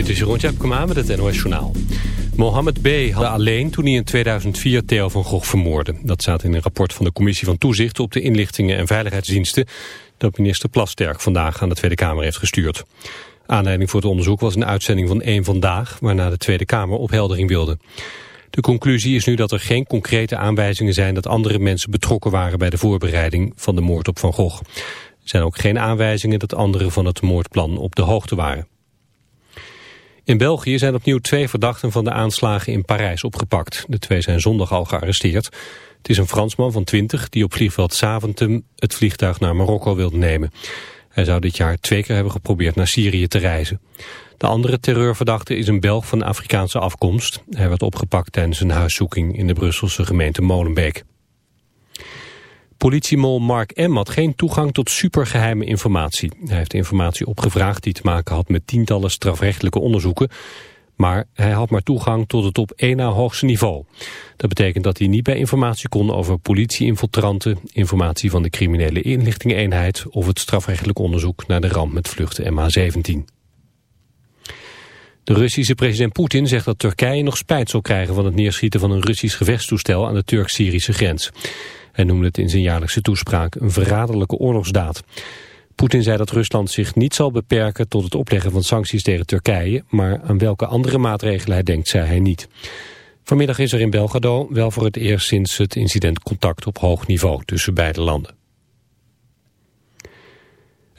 Dit is Jeroen Tjepkema met het NOS Journaal. Mohammed B. had alleen toen hij in 2004 Theo van Gogh vermoordde. Dat staat in een rapport van de Commissie van Toezicht op de inlichtingen en veiligheidsdiensten... dat minister Plasterk vandaag aan de Tweede Kamer heeft gestuurd. Aanleiding voor het onderzoek was een uitzending van één Vandaag... waarna de Tweede Kamer opheldering wilde. De conclusie is nu dat er geen concrete aanwijzingen zijn... dat andere mensen betrokken waren bij de voorbereiding van de moord op Van Gogh. Er zijn ook geen aanwijzingen dat anderen van het moordplan op de hoogte waren. In België zijn opnieuw twee verdachten van de aanslagen in Parijs opgepakt. De twee zijn zondag al gearresteerd. Het is een Fransman van 20 die op vliegveld Saventem het vliegtuig naar Marokko wilde nemen. Hij zou dit jaar twee keer hebben geprobeerd naar Syrië te reizen. De andere terreurverdachte is een Belg van Afrikaanse afkomst. Hij werd opgepakt tijdens een huiszoeking in de Brusselse gemeente Molenbeek. Politiemol Mark M. had geen toegang tot supergeheime informatie. Hij heeft informatie opgevraagd die te maken had met tientallen strafrechtelijke onderzoeken. Maar hij had maar toegang tot het op één na hoogste niveau. Dat betekent dat hij niet bij informatie kon over politieinfiltranten, informatie van de criminele inlichtingeneenheid of het strafrechtelijk onderzoek naar de ramp met vlucht MH17. De Russische president Poetin zegt dat Turkije nog spijt zal krijgen van het neerschieten van een Russisch gevechtstoestel aan de Turk-Syrische grens. Hij noemde het in zijn jaarlijkse toespraak een verraderlijke oorlogsdaad. Poetin zei dat Rusland zich niet zal beperken tot het opleggen van sancties tegen Turkije, maar aan welke andere maatregelen hij denkt, zei hij niet. Vanmiddag is er in Belgrado wel voor het eerst sinds het incident contact op hoog niveau tussen beide landen.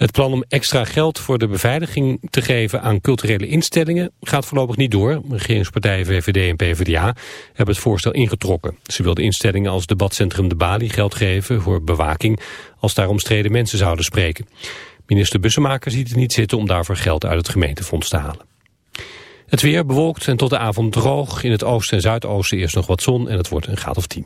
Het plan om extra geld voor de beveiliging te geven aan culturele instellingen gaat voorlopig niet door. Regeringspartijen VVD en PvdA hebben het voorstel ingetrokken. Ze wilden instellingen als debatcentrum De Bali geld geven voor bewaking als daar omstreden mensen zouden spreken. Minister Bussemaker ziet het niet zitten om daarvoor geld uit het gemeentefonds te halen. Het weer bewolkt en tot de avond droog. In het oosten en zuidoosten eerst nog wat zon en het wordt een graad of 10.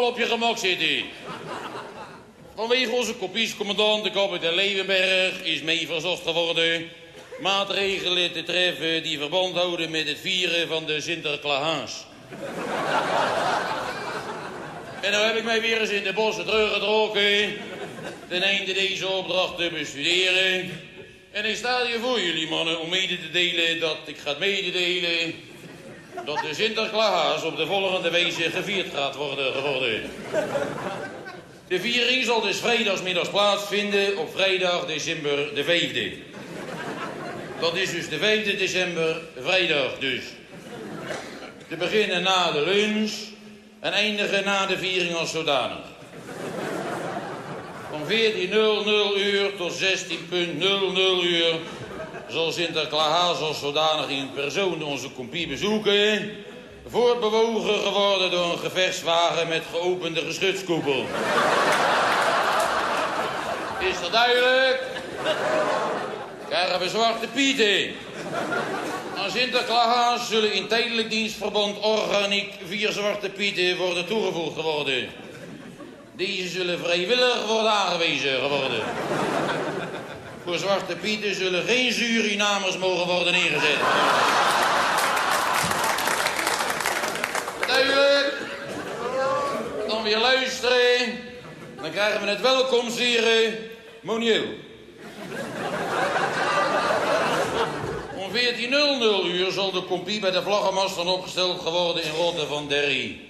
Op je gemak zitten. Vanwege onze kopiescommandant, de kapitein Leeuwenberg, is mee verzocht geworden maatregelen te treffen die verband houden met het vieren van de Sinterklaas. en nou heb ik mij weer eens in de bossen teruggetrokken ten einde deze opdracht te bestuderen. En ik sta hier voor jullie mannen om mede te delen dat ik ga mededelen dat de Sinterklaas op de volgende wijze gevierd gaat worden geworden. De viering zal dus vrijdagsmiddags plaatsvinden op vrijdag december de 5e. Dat is dus de 5e december, vrijdag dus. Te beginnen na de lunch en eindigen na de viering als zodanig. Van 14.00 uur tot 16.00 uur zal Sinterklaas als zodanig in persoon onze kompie bezoeken. Voortbewogen geworden door een gevechtswagen met geopende geschutskoepel. Is dat duidelijk? Krijgen we zwarte pieten. Aan Sinterklaas zullen in tijdelijk dienstverband organiek vier zwarte pieten worden toegevoegd geworden. Deze zullen vrijwillig worden aangewezen geworden. Voor zwarte pieten zullen geen Surinamers mogen worden ingezet. Duidelijk. Dan weer luisteren. Dan krijgen we het welkomstceremonieel. Om 14.00 uur zal de compie bij de vlaggenmast dan opgesteld geworden in Rotte van Derry.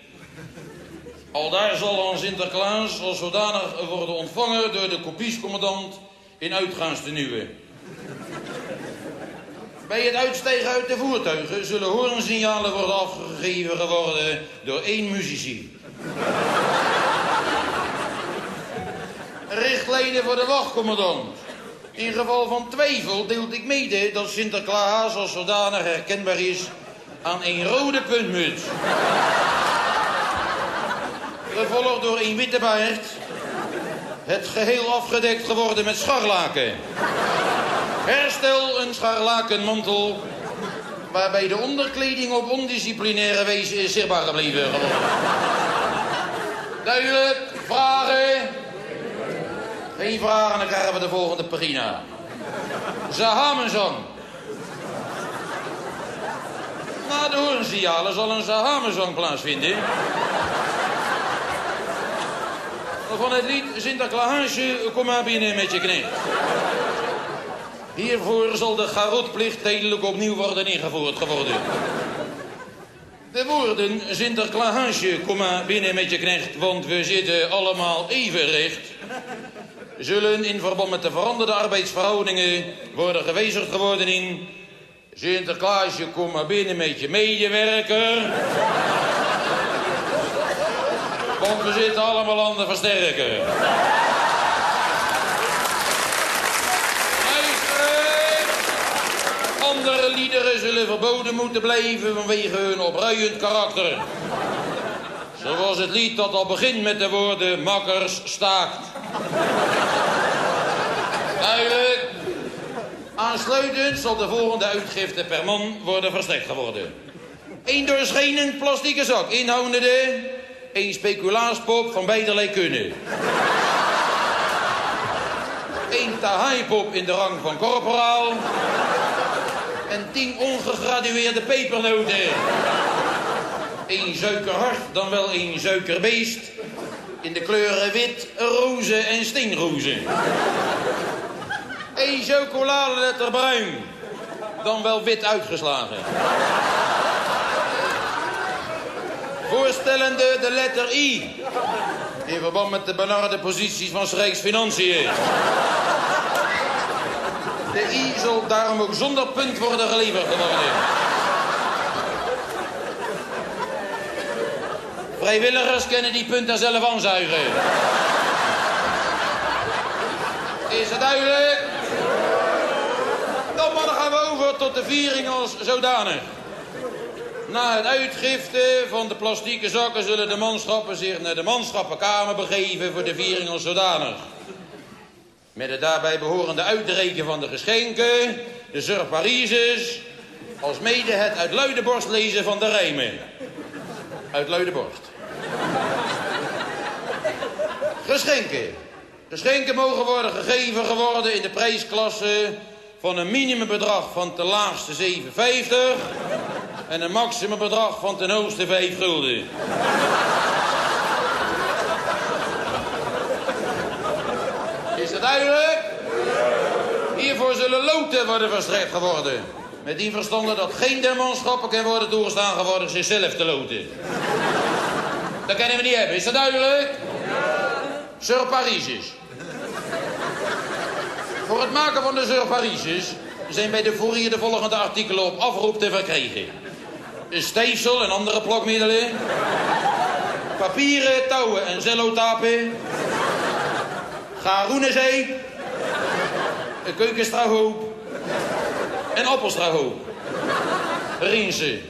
Al daar zal aan Sinterklaas als zodanig worden ontvangen door de kopiescommandant in uitgaanstenuwen. Bij het uitstijgen uit de voertuigen zullen hoornsignalen worden afgegeven geworden door één muzici. Richtlijnen voor de wachtcommandant. In geval van twijfel deelt ik mede dat Sinterklaas als zodanig herkenbaar is aan een rode puntmuts. Gevolgd door een witte baard. Het geheel afgedekt geworden met scharlaken. Herstel een scharlakenmantel. Waarbij de onderkleding op ondisciplinaire wijze is zichtbaar gebleven. Duidelijk, vragen? Geen vragen, dan krijgen we de volgende pagina. Zahamenzang. Na de hoornsignalen zal een Zahamenzang plaatsvinden. Van het lied Sinterklaasje, kom maar binnen met je knecht. Hiervoor zal de garotplicht tijdelijk opnieuw worden ingevoerd geworden. De woorden Sinterklaasje, kom maar binnen met je knecht, want we zitten allemaal even recht. Zullen in verband met de veranderde arbeidsverhoudingen worden gewijzigd geworden in... Sinterklaasje, kom maar binnen met je medewerker. We zitten allemaal aan de versterker. Andere liederen zullen verboden moeten blijven vanwege hun opruiend karakter. Zoals het lied dat al begint met de woorden makkers staakt. Duidelijk. Aansluitend zal de volgende uitgifte per man worden verstrekt geworden. Eén doorschijnend plastieke zak inhoudende een speculaaspop van beiderlei kunnen. Eén tahaipop in de rang van korporaal. En tien ongegradueerde pepernoten. Eén suikerhart, dan wel een suikerbeest. In de kleuren wit, roze en steenroze. Eén chocoladeletter bruin, dan wel wit uitgeslagen. Voorstellende de letter I. In verband met de benarde posities van Rijksfinanciën. De I zal daarom ook zonder punt worden geleverd worden. Vrijwilligers kunnen die punten zelf aanzuigen. Is het duidelijk? Dan gaan we over tot de viering als zodanig. Na het uitgifte van de plastieke zakken zullen de manschappen zich naar de manschappenkamer begeven voor de viering als zodanig. Met het daarbij behorende uitreiken van de geschenken, de surparises, als mede het uit luide borst lezen van de rijmen. Uit luide borst. Geschenken. Geschenken mogen worden gegeven geworden in de prijsklasse van een minimumbedrag van ten laagste 7,50 en een maximumbedrag van ten hoogste 5 gulden. Is dat duidelijk? Hiervoor zullen loten worden verstrekt geworden. Met die verstande dat geen der manschappen kan worden toegestaan geworden zichzelf te loten. Dat kunnen we niet hebben, is dat duidelijk? Surparises. Voor het maken van de surparises zijn bij de Fourier de volgende artikelen op afroep te verkrijgen. Een stijfsel en andere plakmiddelen. Papieren, touwen en. Garoenenzee. Een keukenstrahoop. En Appelstra ook. Rinsen.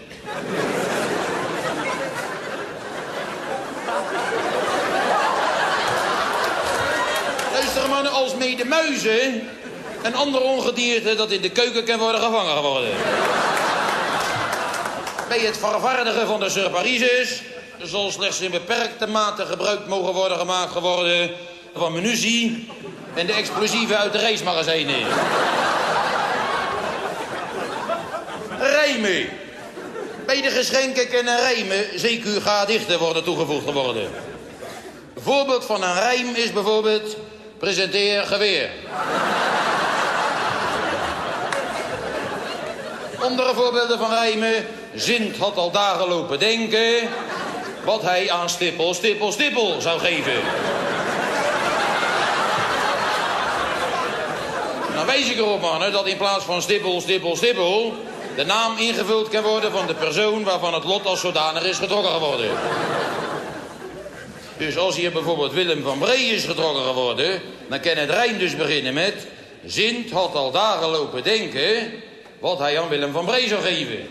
Luister mede muizen en andere ongedierte dat in de keuken kan worden gevangen geworden. Bij het vervaardigen van de surparises zal slechts in beperkte mate gebruik mogen worden gemaakt geworden van munitie en de explosieven uit de reismagazijnen. Rijmen. Bij de geschenken kunnen rijmen CQ ga dichter worden toegevoegd worden. Een voorbeeld van een rijm is bijvoorbeeld presenteer geweer. Andere voorbeelden van rijmen. Zint had al dagen lopen denken wat hij aan stippel, stippel, stippel zou geven. Dan wijs ik erop, mannen, dat in plaats van stippel, stippel, stippel... de naam ingevuld kan worden van de persoon waarvan het lot als zodanig is getrokken geworden. Dus als hier bijvoorbeeld Willem van Bree is getrokken geworden... dan kan het rijm dus beginnen met... Zint had al dagen lopen denken... wat hij aan Willem van Bree zou geven.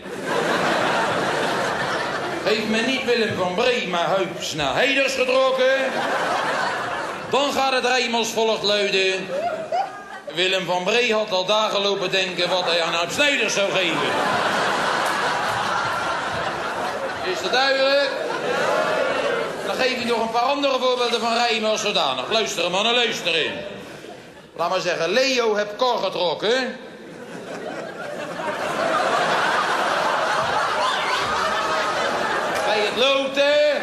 Heeft men niet Willem van Bree, maar Huips naar Heders getrokken... dan gaat het rijm als volgt luiden... Willem van Bree had al dagen lopen denken wat hij aan Huip Snijders zou geven. Is dat duidelijk? Geef ik nog een paar andere voorbeelden van rijmen als zodanig. Luisteren mannen, luisteren. Laat maar zeggen, Leo heb kor getrokken. Bij het loten.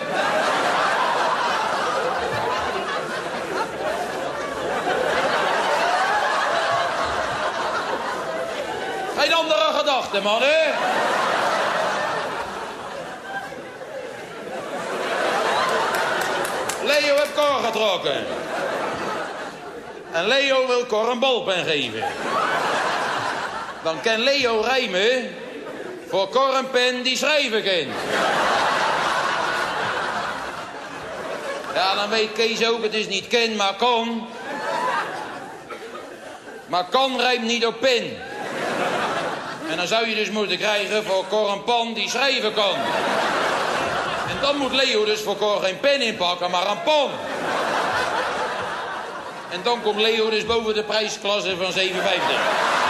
Geen andere gedachten, mannen. Leo heeft Cor getrokken. En Leo wil Cor een balpen geven. Dan kan Leo rijmen voor Cor een pen die schrijven kent. Ja, dan weet Kees ook, het is niet ken, maar kan. Maar kan rijmt niet op pen. En dan zou je dus moeten krijgen voor Cor een pan die schrijven kan. Dan moet Leo dus voor Cor geen pen inpakken, maar een pan. En dan komt Leo dus boven de prijsklasse van 7,50.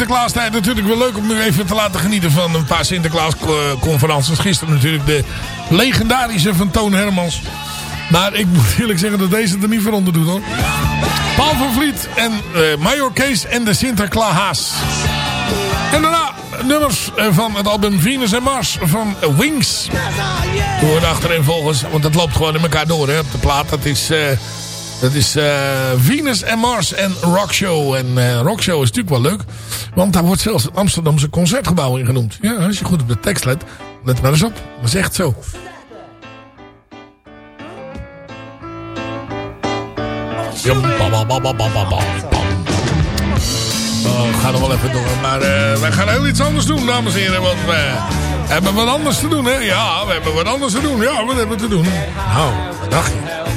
Sinterklaastijd natuurlijk wel leuk om u even te laten genieten van een paar Sinterklaasconferenties. Gisteren natuurlijk de legendarische van Toon Hermans. Maar ik moet eerlijk zeggen dat deze er niet voor onder doet hoor. Paul van Vliet en eh, Major Kees en de Sinterklaas. En daarna nummers eh, van het album Venus en Mars van Wings. Door achterin volgens, want dat loopt gewoon in elkaar door hè, op de plaat. Dat is... eh, dat is eh, Venus en Mars en Rockshow. En eh, Rockshow is natuurlijk wel leuk. Want daar wordt zelfs het Amsterdamse Concertgebouw in genoemd. Ja, als je goed op de tekst let. Let maar eens op. Dat is echt zo. Oh, we gaan nog wel even door. Maar eh, wij gaan heel iets anders doen, dames en heren. Want we hebben wat anders te doen, hè? Ja, we hebben wat anders te doen. Ja, wat hebben we te doen? Nou, dacht je?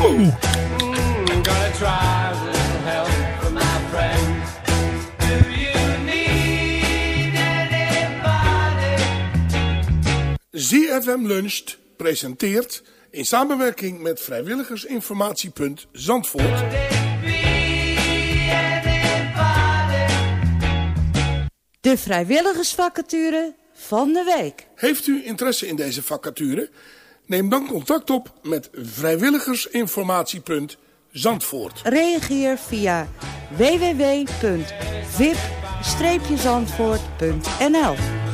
Oeh. ZFM Luncht presenteert in samenwerking met vrijwilligersinformatiepunt Zandvoort De vrijwilligersvacature van de week. Heeft u interesse in deze vacature? Neem dan contact op met vrijwilligersinformatiepunt Zandvoort. Reageer via www.vip-zandvoort.nl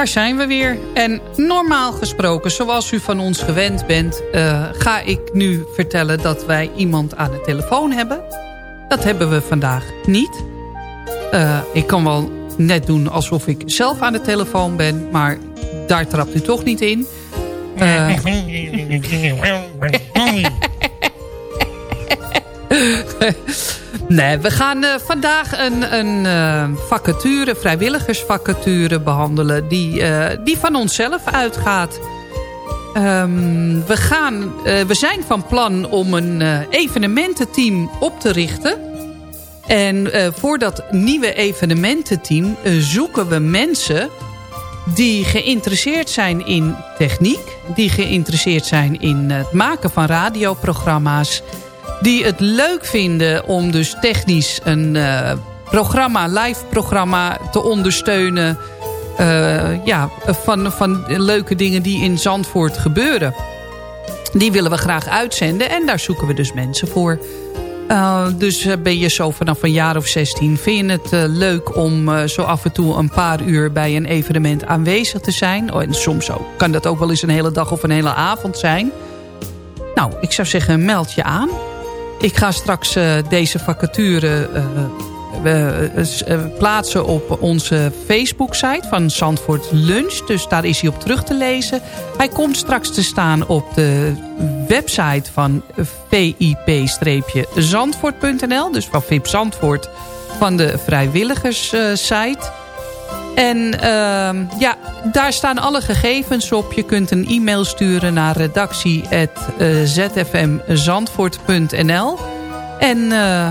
daar zijn we weer. En normaal gesproken, zoals u van ons gewend bent... eh, ga ik nu vertellen dat wij iemand aan de telefoon hebben. Dat hebben we vandaag niet. Eh, ik kan wel net doen alsof ik zelf aan de telefoon ben... maar daar trapt u toch niet in. Eh, nee, we gaan eh, vandaag een, een eh, vacature, vrijwilligersvacature behandelen... die, eh, die van onszelf uitgaat. Ehm, we, gaan, we zijn van plan om een evenemententeam op te richten... En voor dat nieuwe evenemententeam zoeken we mensen die geïnteresseerd zijn in techniek. Die geïnteresseerd zijn in het maken van radioprogramma's. Die het leuk vinden om dus technisch een eh, programma, live programma te ondersteunen. Eh, ja, van, van leuke dingen die in Zandvoort gebeuren. Die willen we graag uitzenden en daar zoeken we dus mensen voor. Uh, dus uh, ben je zo vanaf een jaar of 16. Vind je het uh, leuk om uh, zo af en toe een paar uur bij een evenement aanwezig te zijn? Oh, en soms ook, kan dat ook wel eens een hele dag of een hele avond zijn. Nou, ik zou zeggen, meld je aan. Ik ga straks eh, deze vacature eh, eh, plaatsen op onze Facebook-site van Zandvoort Lunch. Dus daar is hij op terug te lezen. Hij komt straks te staan op de website van vip-zandvoort.nl. Dus van VIP Zandvoort van de vrijwilligers site. En ehm, ja, daar staan alle gegevens op. Je kunt een e-mail sturen naar redactie.zfmzandvoort.nl eh, En eh,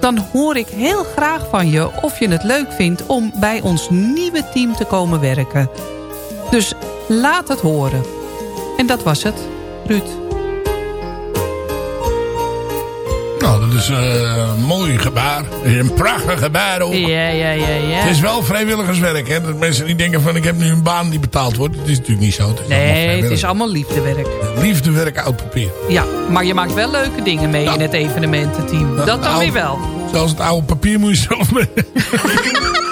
dan hoor ik heel graag van je of je het leuk vindt... om bij ons nieuwe team te komen werken. Dus laat het horen. En dat was het, Ruud. is eh, een mooi gebaar. Een prachtig gebaar ook. Ja, ja, ja, ja. Het is wel vrijwilligerswerk. Hè? Dat mensen niet denken van ik heb nu een baan die betaald wordt. Dat is natuurlijk niet zo. Nee, het is allemaal liefdewerk. Liefdewerk oud papier. Ja, maar je maakt wel leuke dingen mee in het evenemententeam. Dat, dat dan weer wel. Zelfs het oude papier moet je zelf mee.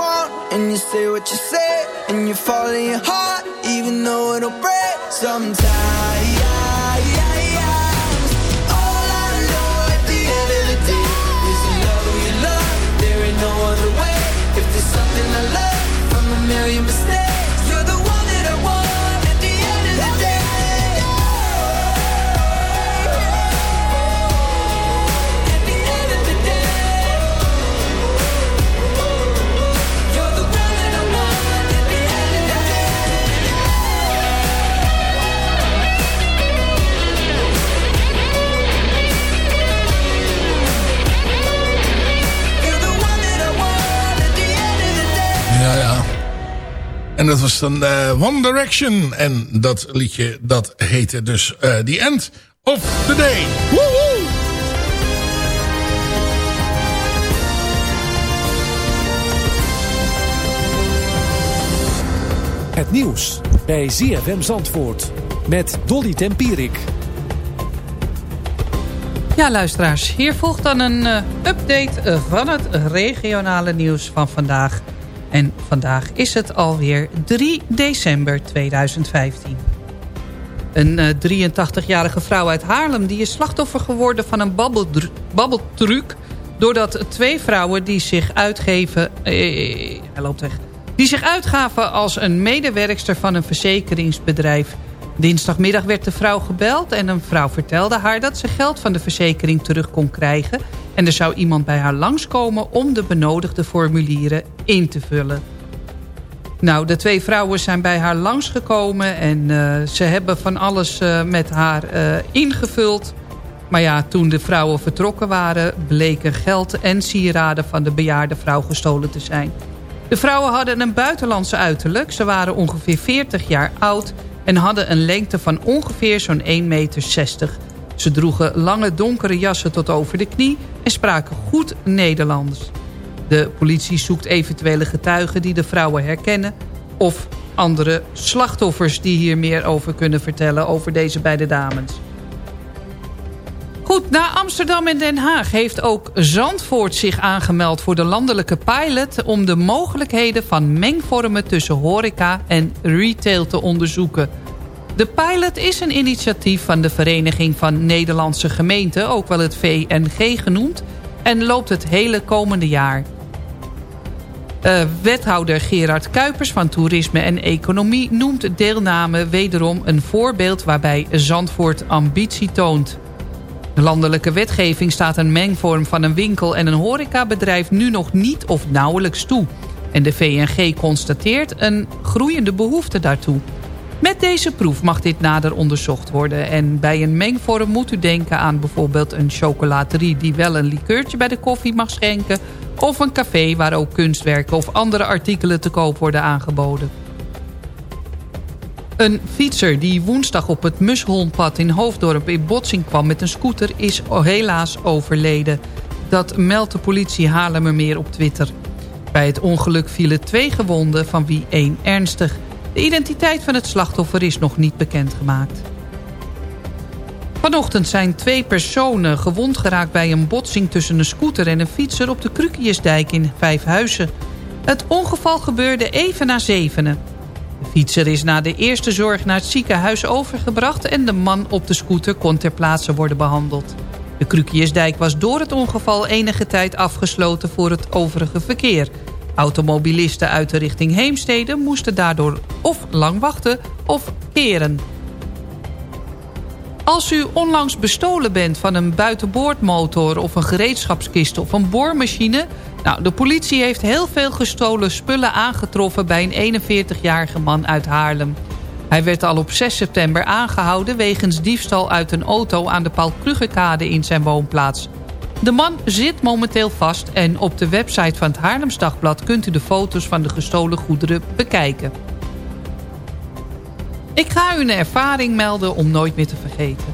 want and you say what you say, and you follow your heart, even though it'll break sometimes. All I know at the end of the day is you love who you love. There ain't no other way. If there's something I love a million mistakes, En dat was dan eh, One Direction. En dat liedje, dat heette dus eh, The End of the Day. Woehoe! Het nieuws bij ZFM Zandvoort met Dolly Tempierik. Ja, luisteraars, hier volgt dan een eh, update van het regionale nieuws van vandaag. En vandaag is het alweer 3 december 2015. Een eh, 83-jarige vrouw uit Haarlem die is slachtoffer geworden van een babbeltruc... doordat twee vrouwen die zich uitgeven... eh, hij loopt. Die zich uitgaven als een medewerkster van een verzekeringsbedrijf. Dinsdagmiddag werd de vrouw gebeld en een vrouw vertelde haar... dat ze geld van de verzekering terug kon krijgen... en er zou iemand bij haar langskomen om de benodigde formulieren in te vullen. Nou, de twee vrouwen zijn bij haar langsgekomen... en eh, ze hebben van alles eh, met haar eh, ingevuld. Maar ja, toen de vrouwen vertrokken waren... bleken geld en sieraden van de bejaarde vrouw gestolen te zijn. De vrouwen hadden een buitenlandse uiterlijk. Ze waren ongeveer 40 jaar oud... en hadden een lengte van ongeveer zo'n 1,60 meter. Ze droegen lange donkere jassen tot over de knie... en spraken goed Nederlands. De politie zoekt eventuele getuigen die de vrouwen herkennen... of andere slachtoffers die hier meer over kunnen vertellen... over deze beide dames. Goed, na Amsterdam en Den Haag heeft ook Zandvoort zich aangemeld... voor de landelijke pilot om de mogelijkheden van mengvormen... tussen horeca en retail te onderzoeken. De pilot is een initiatief van de Vereniging van Nederlandse Gemeenten... ook wel het VNG genoemd... en loopt het hele komende jaar. Eh, wethouder Gerard Kuipers van Toerisme en Economie noemt deelname wederom een voorbeeld waarbij Zandvoort ambitie toont. De landelijke wetgeving staat een mengvorm van een winkel en een horecabedrijf nu nog niet of nauwelijks toe. En de VNG constateert een groeiende behoefte daartoe. Met deze proef mag dit nader onderzocht worden. En bij een mengvorm moet u denken aan bijvoorbeeld een chocolaterie... die wel een likeurtje bij de koffie mag schenken... of een café waar ook kunstwerken of andere artikelen te koop worden aangeboden. Een fietser die woensdag op het Musholmpad in Hoofddorp in botsing kwam met een scooter... is helaas overleden. Dat meldt de politie Haarlemmermeer op Twitter. Bij het ongeluk vielen twee gewonden, van wie één ernstig... De identiteit van het slachtoffer is nog niet bekendgemaakt. Vanochtend zijn twee personen gewond geraakt bij een botsing tussen een scooter en een fietser op de Krukiusdijk in Vijfhuizen. Het ongeval gebeurde even na zevenen. De fietser is na de eerste zorg naar het ziekenhuis overgebracht en de man op de scooter kon ter plaatse worden behandeld. De Krukiersdijk was door het ongeval enige tijd afgesloten voor het overige verkeer. Automobilisten uit de richting Heemstede moesten daardoor of lang wachten of keren. Als u onlangs bestolen bent van een buitenboordmotor of een gereedschapskist of een boormachine... Nou, de politie heeft heel veel gestolen spullen aangetroffen bij een 41-jarige man uit Haarlem. Hij werd al op 6 september aangehouden wegens diefstal uit een auto aan de Paul Krugerkade in zijn woonplaats. De man zit momenteel vast en op de website van het Haarlems Dagblad kunt u de foto's van de gestolen goederen bekijken. Ik ga u een ervaring melden om nooit meer te vergeten.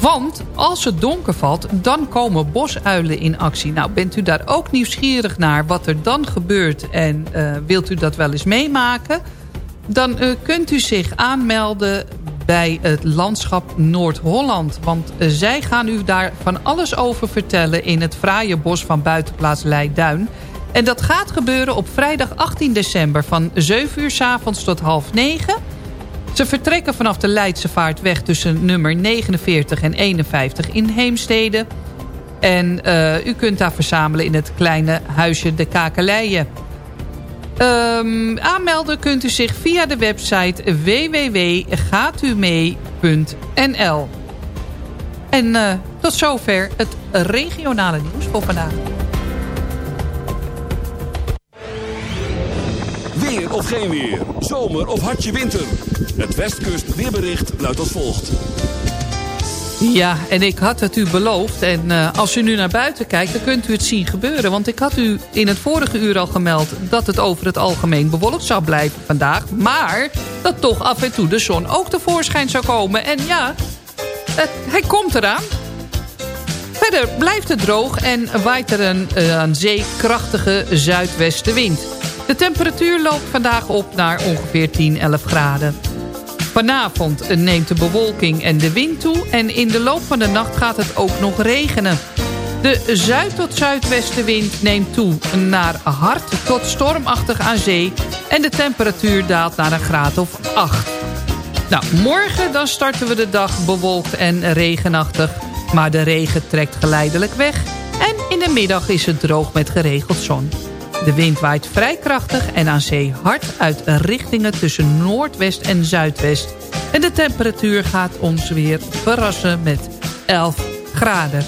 Want als het donker valt, dan komen bosuilen in actie. Nou, bent u daar ook nieuwsgierig naar wat er dan gebeurt... en uh, wilt u dat wel eens meemaken... dan uh, kunt u zich aanmelden bij het landschap Noord-Holland. Want uh, zij gaan u daar van alles over vertellen... in het fraaie bos van buitenplaats Leiduin. En dat gaat gebeuren op vrijdag 18 december... van 7 uur s avonds tot half 9... Ze vertrekken vanaf de Leidse Vaartweg tussen nummer 49 en 51 in Heemstede. En uh, u kunt daar verzamelen in het kleine huisje De Kakeleien. Um, aanmelden kunt u zich via de website www.gaatumee.nl En uh, tot zover het regionale nieuws voor vandaag. Weer of geen weer. Zomer of hartje winter. Het Westkust weerbericht luidt als volgt. Ja, en ik had het u beloofd. En uh, als u nu naar buiten kijkt, dan kunt u het zien gebeuren. Want ik had u in het vorige uur al gemeld... dat het over het algemeen bewolkt zou blijven vandaag. Maar dat toch af en toe de zon ook tevoorschijn zou komen. En ja, hij komt eraan. Verder blijft het droog en waait er een uh, aan krachtige zuidwestenwind. De temperatuur loopt vandaag op naar ongeveer 10, 11 graden. Vanavond neemt de bewolking en de wind toe... en in de loop van de nacht gaat het ook nog regenen. De zuid- tot zuidwestenwind neemt toe naar hard tot stormachtig aan zee... en de temperatuur daalt naar een graad of 8. Nou, morgen dan starten we de dag bewolkt en regenachtig... maar de regen trekt geleidelijk weg... en in de middag is het droog met geregeld zon. De wind waait vrij krachtig en aan zee hard uit richtingen tussen noordwest en zuidwest. En de temperatuur gaat ons weer verrassen met 11 graden.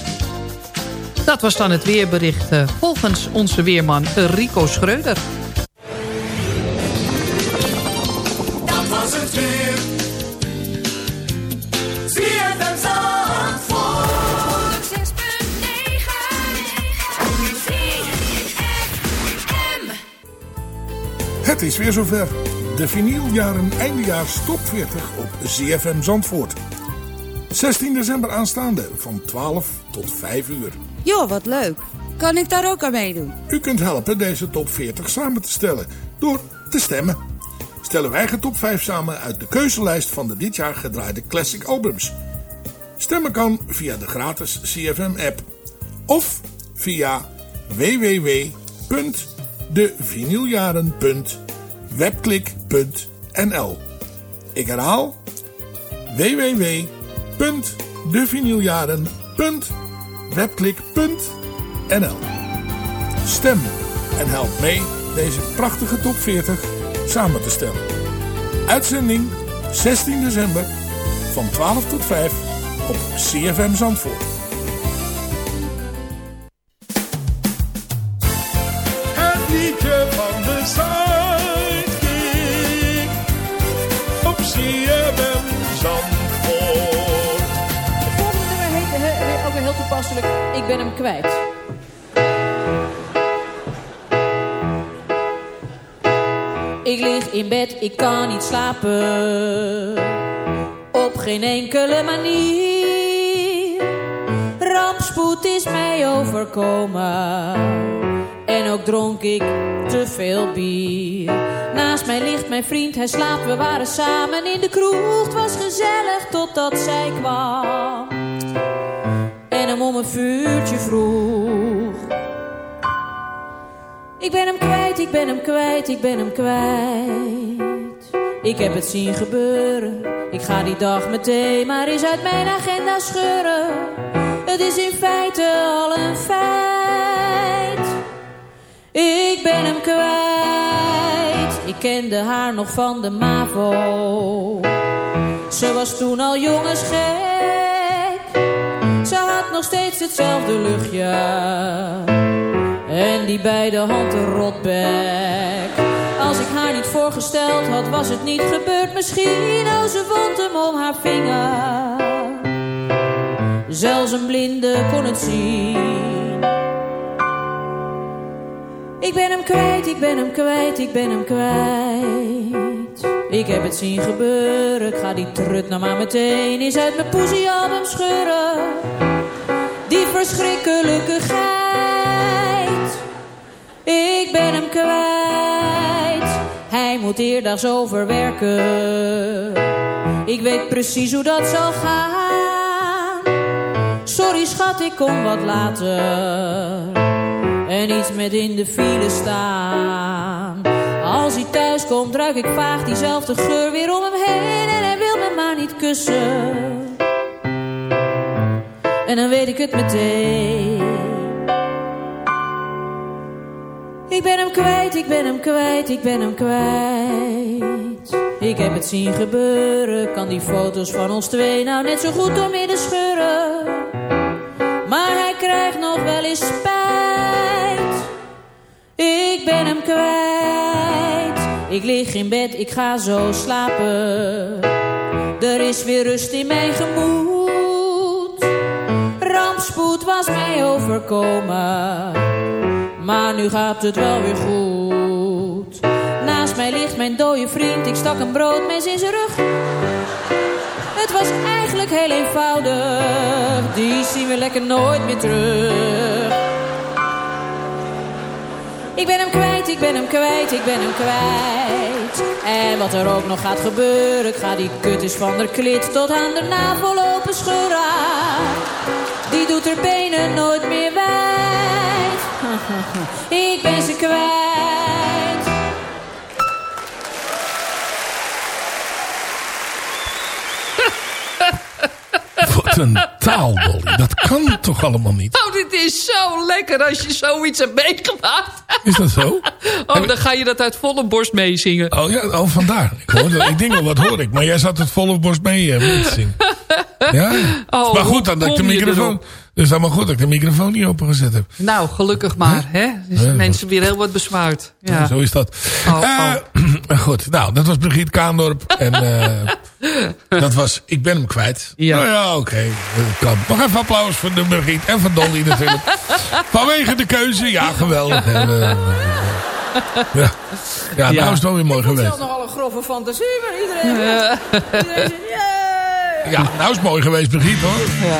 Dat was dan het weerbericht uh, volgens onze weerman Rico Schreuder. Is weer zover. De vinyljaren eindejaars top 40 op ZFM Zandvoort. 16 december aanstaande van 12 tot 5 uur. Joh, wat leuk. Kan ik daar ook aan meedoen? U kunt helpen deze top 40 samen te stellen door te stemmen. Stel uw eigen top 5 samen uit de keuzelijst van de dit jaar gedraaide classic albums. Stemmen kan via de gratis CFM app of via www.devinyljaren.webklik.nl Ik herhaal www.devinyljaren.webklik.nl Stem en help mee deze prachtige top 40 samen te stellen. Uitzending 16 december van 12 tot 5 op CFM Zandvoort. Ik ben hem kwijt. Ik lig in bed, ik kan niet slapen. Op geen enkele manier. Rampspoed is mij overkomen. En ook dronk ik te veel bier. Naast mij ligt mijn vriend, hij slaapt, we waren samen in de kroeg. Het was gezellig totdat zij kwam. Om een vuurtje vroeg. Ik ben hem kwijt, ik ben hem kwijt, ik ben hem kwijt. Ik heb het zien gebeuren. Ik ga die dag meteen maar eens uit mijn agenda scheuren. Het is feite al een feit. Ik ben hem kwijt. Ik kende haar nog van de MAVO. Ze was toen al jongensgek. Nog steeds hetzelfde luchtje. En die bij de hand een rotbek. Als ik haar niet voorgesteld had, was het niet gebeurd. Misschien, oh, ze vond hem om haar vinger. Zelfs een blinde kon het zien. Ik ben hem kwijt, ik ben hem kwijt, ik ben hem kwijt. Ik heb het zien gebeuren, ik ga die trut nou maar meteen eens uit mijn poesiealbum scheuren. Verschrikkelijke geit. Ik ben hem kwijt, hij moet eerdags overwerken. Ik weet precies hoe dat zal gaan. Sorry schat, ik kom wat later. En iets met in de file staan. Als hij thuis komt, ruik ik vaag diezelfde geur weer om hem heen. En hij wil me maar niet kussen. En dan weet ik het meteen. Ik ben hem kwijt, ik ben hem kwijt, ik ben hem kwijt. Ik heb het zien gebeuren, kan die foto's van ons twee nou net zo goed door midden scheuren. Maar hij krijgt nog wel eens spijt. Ik ben hem kwijt. Ik lig in bed, ik ga zo slapen. Er is weer rust in mijn gemoed. Was mij overkomen. Maar nu gaat het wel weer goed. Naast mij ligt mijn dode vriend. Ik stak een broodmes in zijn rug. Het was eigenlijk heel eenvoudig. Die zien we lekker nooit meer terug. Ik ben hem kwijt, ik ben hem kwijt, ik ben hem kwijt. En wat er ook nog gaat gebeuren, ik ga die kutjes van der klit tot aan de navel open scheuren. Die doet er benen nooit meer wijd. Ik ben ze kwijt. Wat een taal, Dolly. Dat kan toch allemaal niet? Oh, dit is zo lekker als je zoiets hebt meegemaakt. Is dat zo? Oh, dan ga je dat uit volle borst meezingen. Oh ja, oh, vandaar. Ik, hoorde, ik denk wel, wat hoor ik? Maar jij zat het volle borst mee, eh, mee te zingen. Ja, Oh, maar goed dan dat ik de microfoon... Dus allemaal goed dat ik de microfoon niet opengezet heb. Nou, gelukkig maar. Hè? Dus mensen weer heel wat bezwaard. Ja. Ja. Zo is dat. Oh, Eh, goed, nou, dat was Brigitte Kaandorp. En eh, dat was Ik ben hem kwijt. Ja. Nou ja, oké. kan. Nog even applaus voor de Brigitte en van Dolly natuurlijk. Vanwege de keuze. Ja, geweldig. En, ja. ja, nou is het wel weer mooi geweest. Zelf nogal een grove fantasie, maar iedereen... iedereen! Ja, nou is het mooi geweest, Brigitte hoor. Ja.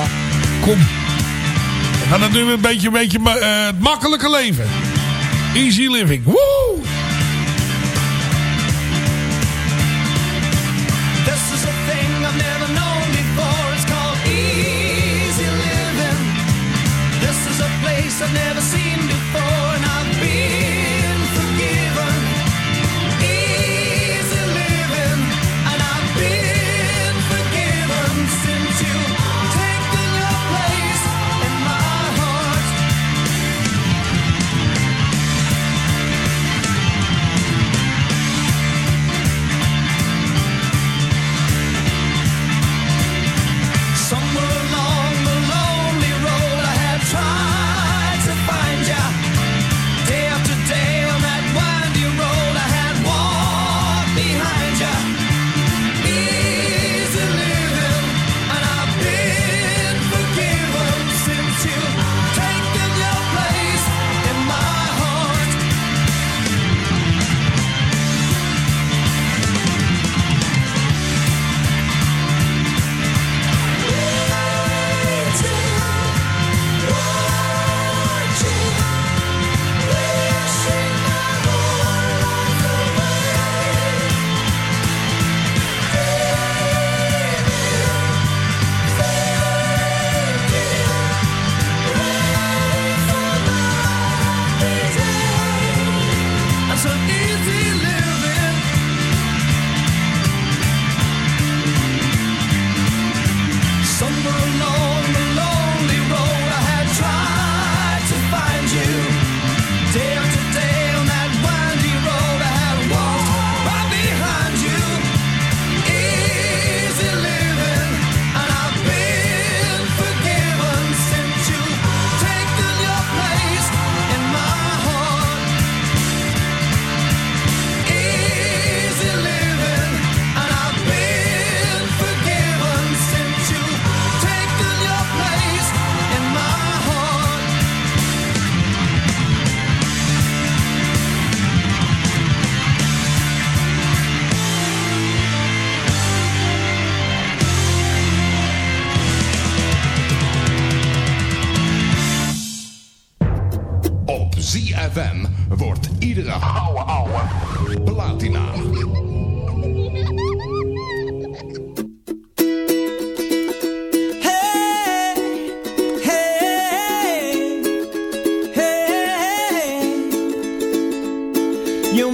Kom. We gaan het nu een beetje, een beetje eh, het makkelijke leven. Easy living. Woe!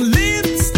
Lips.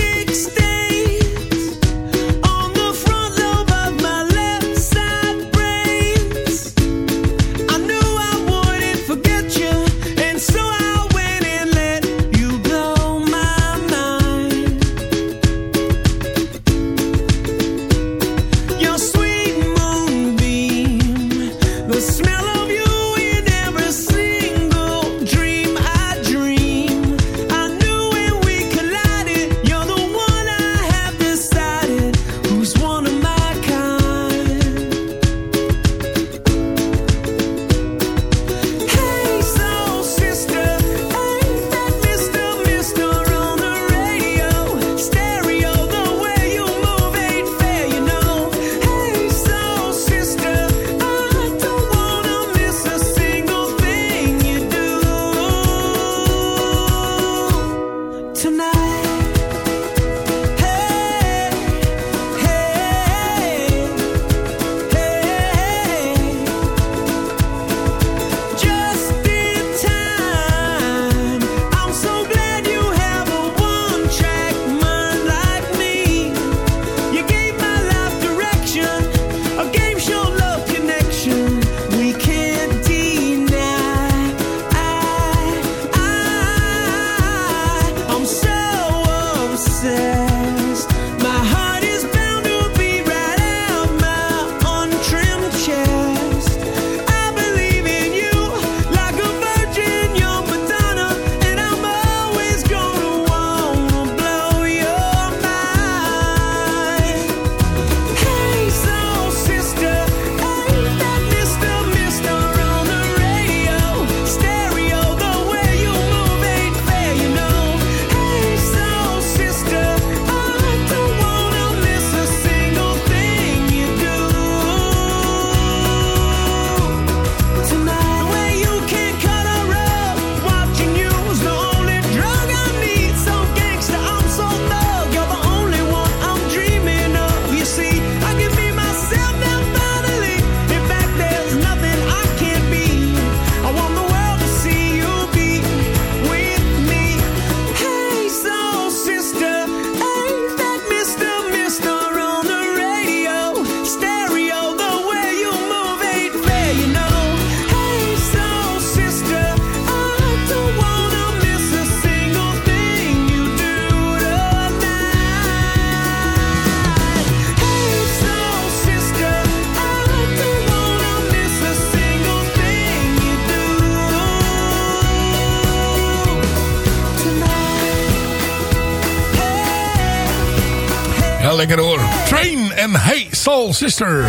Sister.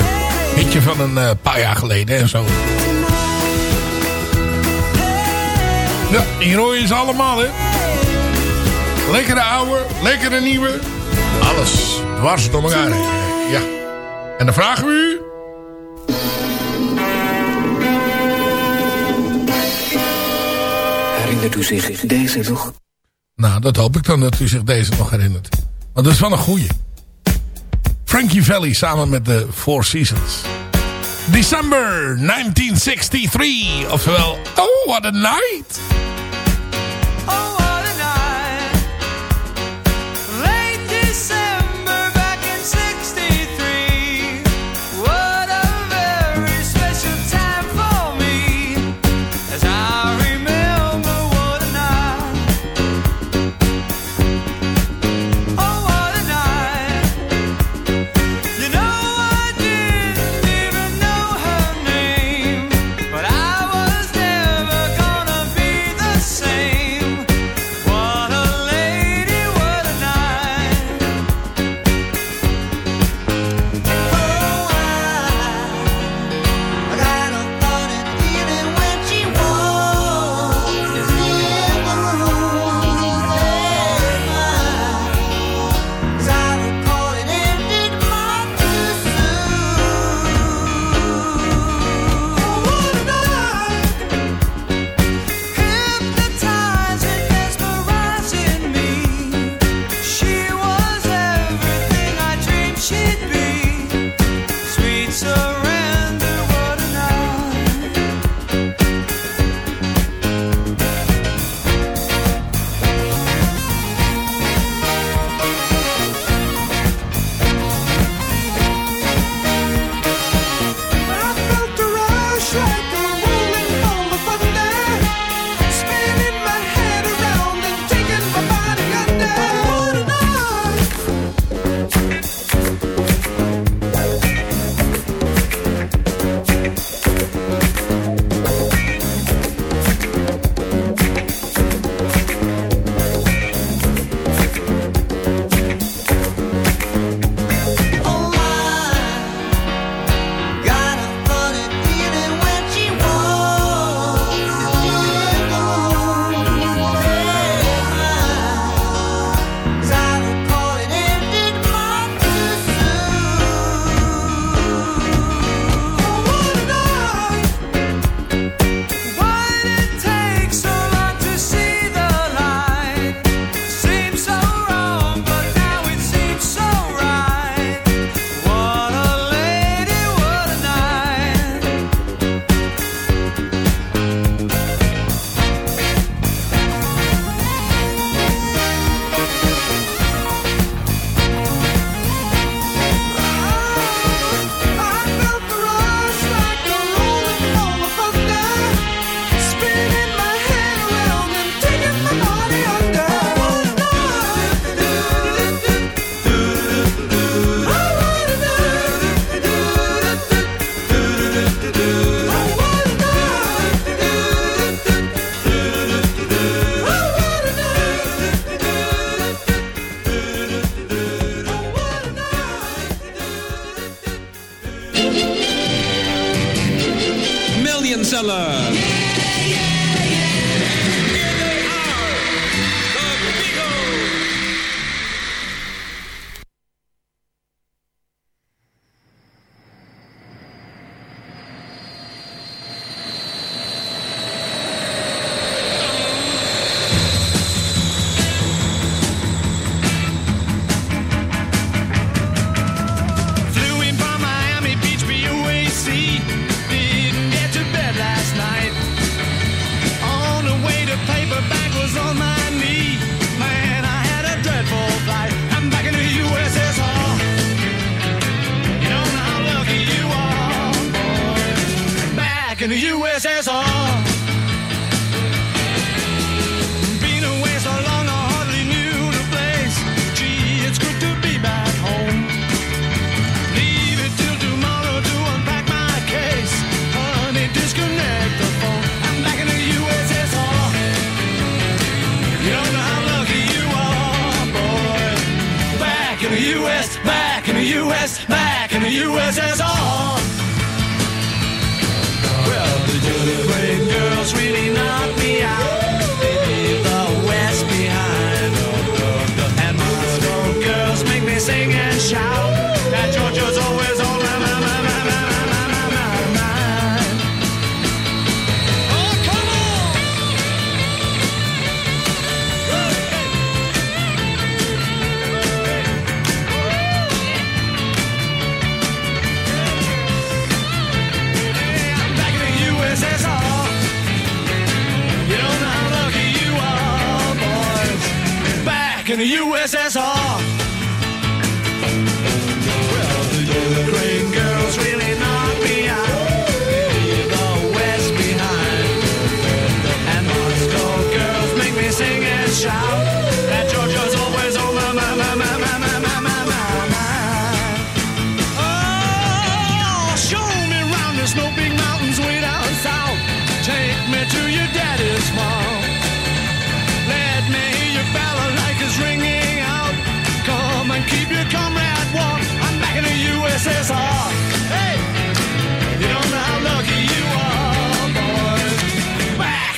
Hitje van een eh, paar jaar geleden en zo. Ja, hier hoor ze allemaal, hè. Lekkere oude, lekkere nieuwe. Alles dwars door elkaar. Ja. En dan vragen we u... Herinnert u zich deze nog? Nou, dat hoop ik dan dat u zich deze nog herinnert. Want dat is wel een goeie. Frankie Valley samen met de Four Seasons. December 1963, oftewel, oh what a night! in the USSR.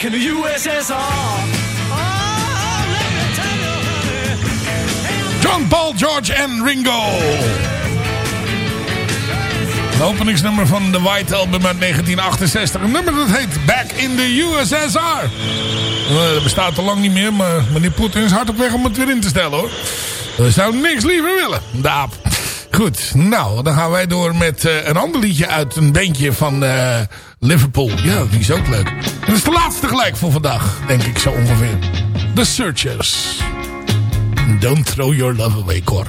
in the USSR. John, Paul, George en Ringo. Het openingsnummer van The White Album uit 1968. Een nummer dat heet Back in the USSR. Eh, dat bestaat al lang niet meer, maar meneer Poetin is hard op weg om het weer in te stellen hoor. Dat zou niks liever willen, daap. Goed, nou, dan gaan wij door met eh, een ander liedje uit een bandje van... Uh, Liverpool. Ja, die is ook leuk. Dat is de laatste gelijk voor vandaag, denk ik zo ongeveer. The Searchers. Don't throw your love away, Cor.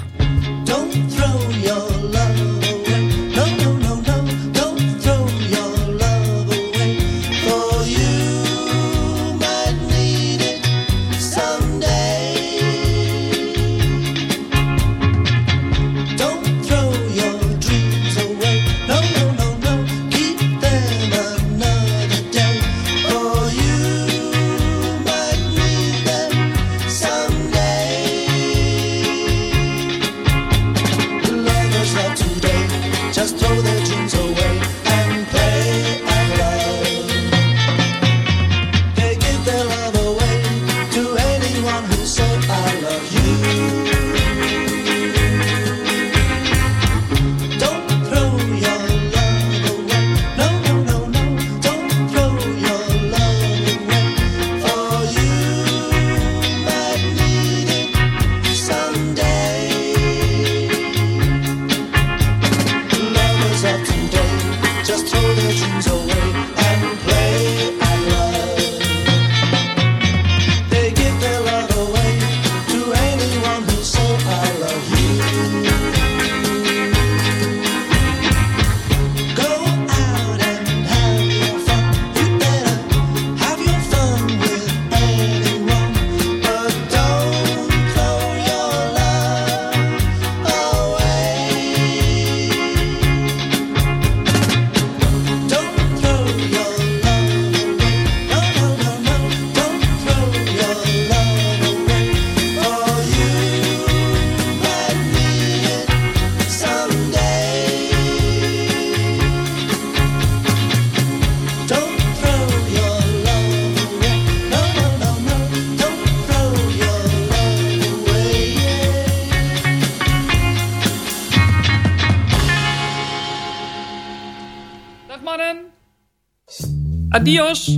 Adios.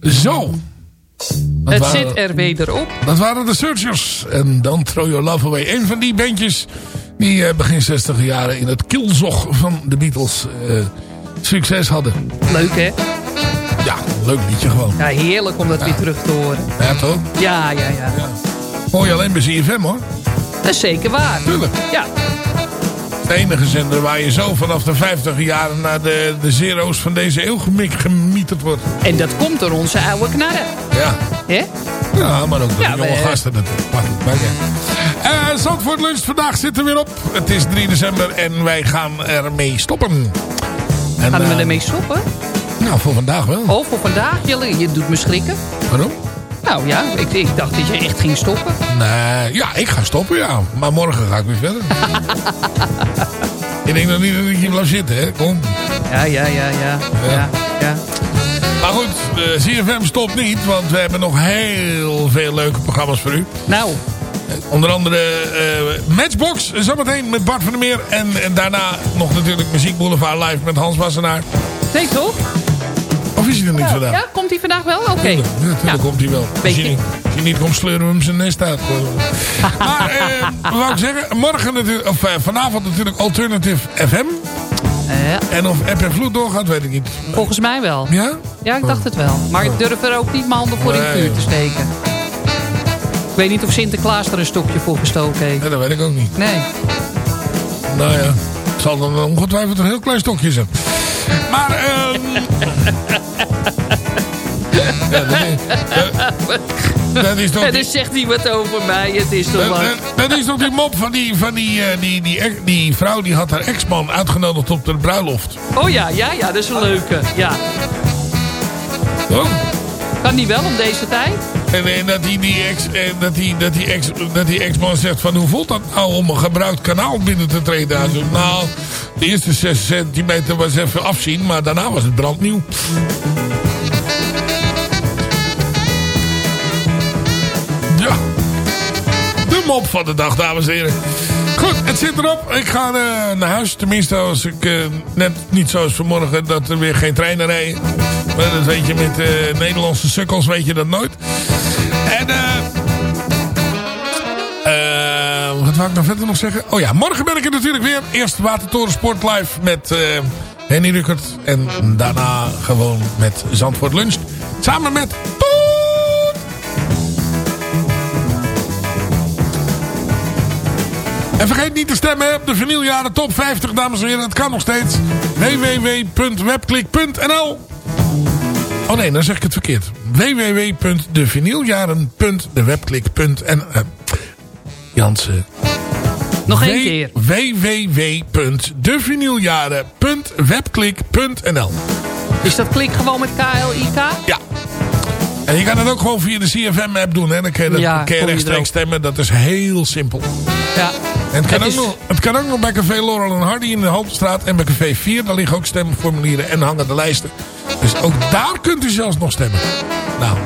Zo. Dat Het waren- zit er wederop. Dat waren de Searchers. En dan Throw Your Love Away. Een van die bandjes die eh, begin 60 jaren in het kielzog van de Beatles eh, succes hadden. Leuk, hè? Ja, leuk liedje gewoon. Ja, heerlijk om dat weer terug te horen. Ja, toch? Ja, ja, ja. Hoor je alleen bij ZFM hoor. Dat is zeker waar. Tuurlijk. Ja. De enige zender waar je zo vanaf de 50 jaren naar de, de zero's van deze eeuw gemieterd wordt. En dat komt door onze oude knarren. Ja. Ja, maar ook door Ja, de jonge we- gasten goed, maakt niet uit. Eh, Zandvoort Lunch vandaag zit er weer op. Het is 3 december en wij gaan ermee stoppen. En, Gaan we eh, ermee stoppen? Nou, voor vandaag wel. Oh, voor vandaag? Je, je doet me schrikken. Waarom? Nou ja, ik, ik dacht dat je echt ging stoppen. Nee, ja, ik ga stoppen, ja. Maar morgen ga ik weer verder. ik denk nog niet dat ik hier blijf zitten, hè. Kom. Ja, ja, ja, ja. ja. ja. Maar goed, CFM stopt niet, want we hebben nog heel veel leuke programma's voor u. Nou. Onder andere eh, Matchbox, zometeen met Bart van der Meer. En, en daarna nog natuurlijk Muziek Boulevard live met Hans Wassenaar. Nee, toch? Er niet vandaag? Ja, komt hij vandaag wel? Oké. Ja, natuurlijk komt hij wel. Als je- niet, als niet komt sleuren we hem zijn nest uit. maar, eh, wou ik zeggen? Morgen natuurlijk, of eh, vanavond natuurlijk Alternative FM. En of App en Vloed doorgaat, weet ik niet. Volgens mij wel. Ja? Ja, ik dacht het wel. Maar ik durf er ook niet mijn handen voor in het vuur te steken. Ik weet niet of Sinterklaas er een stokje voor gestoken heeft. Ja, dat weet ik ook niet. Nee. Nou ja, het zal dan ongetwijfeld een heel klein stokje zijn. Maar, ehm ja, dat, is, dat is toch En die, dan zegt hij wat over mij. Het is toch dat, lang. dat- dat is toch die mop van die, van die, eh, die, die, ex- die vrouw die had haar ex-man uitgenodigd op de bruiloft. Oh ja, ja, ja, dat is een leuke. Ja. Oh. Kan die wel om deze tijd? En, en dat die, die ex, en dat die, dat die ex, dat die ex-man zegt van hoe voelt dat nou om een gebruikt kanaal binnen te treden? Hij zegt, nou, de eerste 6 centimeter was even afzien, maar daarna was het brandnieuw. Ja, de mop van de dag, dames en heren. Goed, het zit erop. Ik ga eh, naar huis. Tenminste, als ik eh, net niet zoals vanmorgen dat er weer geen treinen rijden. Maar dat weet je met eh, Nederlandse sukkels, weet je dat nooit. En eh wat ik nou verder nog zeggen? Oh ja, morgen ben ik er natuurlijk weer. Eerst Watertoren Sport Live met eh, Henny. En daarna gewoon met Zandvoort Lunch. Samen met En vergeet niet te stemmen op de vinyljaren top 50, dames en heren. Het kan nog steeds. www.webklik.nl Oh nee, dan zeg ik het verkeerd. www.devinyljaren.dewebklik.nl uh, Jansen. Nog één keer. www.devinyljaren.webklik.nl Is dat klik gewoon met K-L-I-K? Ja. En je kan het ook gewoon via de CFM-app doen. Hè? Dan kun je, dat- Ja, kun je kom je rechtstreeks stemmen. Dat is heel simpel. Ja. En het kan, Het ook is- nog, het kan ook nog bij Café Laurel en Hardy in de Haltestraat. En bij Café 4. Daar liggen ook stemformulieren en hangen de lijsten. Dus ook daar kunt u zelfs nog stemmen. Nou,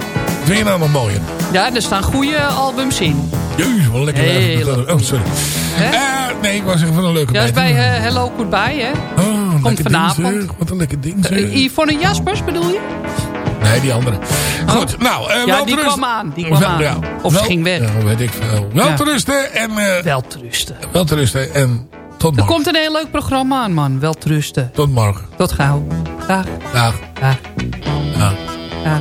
vind je nou nog mooier? Ja, er staan goede albums in. Jezus, wat lekker. Heel lijf. Oh, sorry. Eh, nee, ik wou zeggen van een leuke Ja, dat is bij eh, Hello Goodbye, hè? Oh, Komt ding, vanavond. Wat een lekker ding zeg. Uh, Yvonne Jaspers bedoel je? Nee, die andere. Goed, nou. eh Ja, die kwam aan, die kwam Wel- aan. ja, Of ze wel- ging weg. Ja, weet ik veel. Wel Ja. te rusten en... eh, Wel te rusten. wel te rusten en tot Er morgen. komt een heel leuk programma aan, man. Wel te rusten. Tot morgen. Tot gauw. Dag. Dag. Dag. Ja. Dag.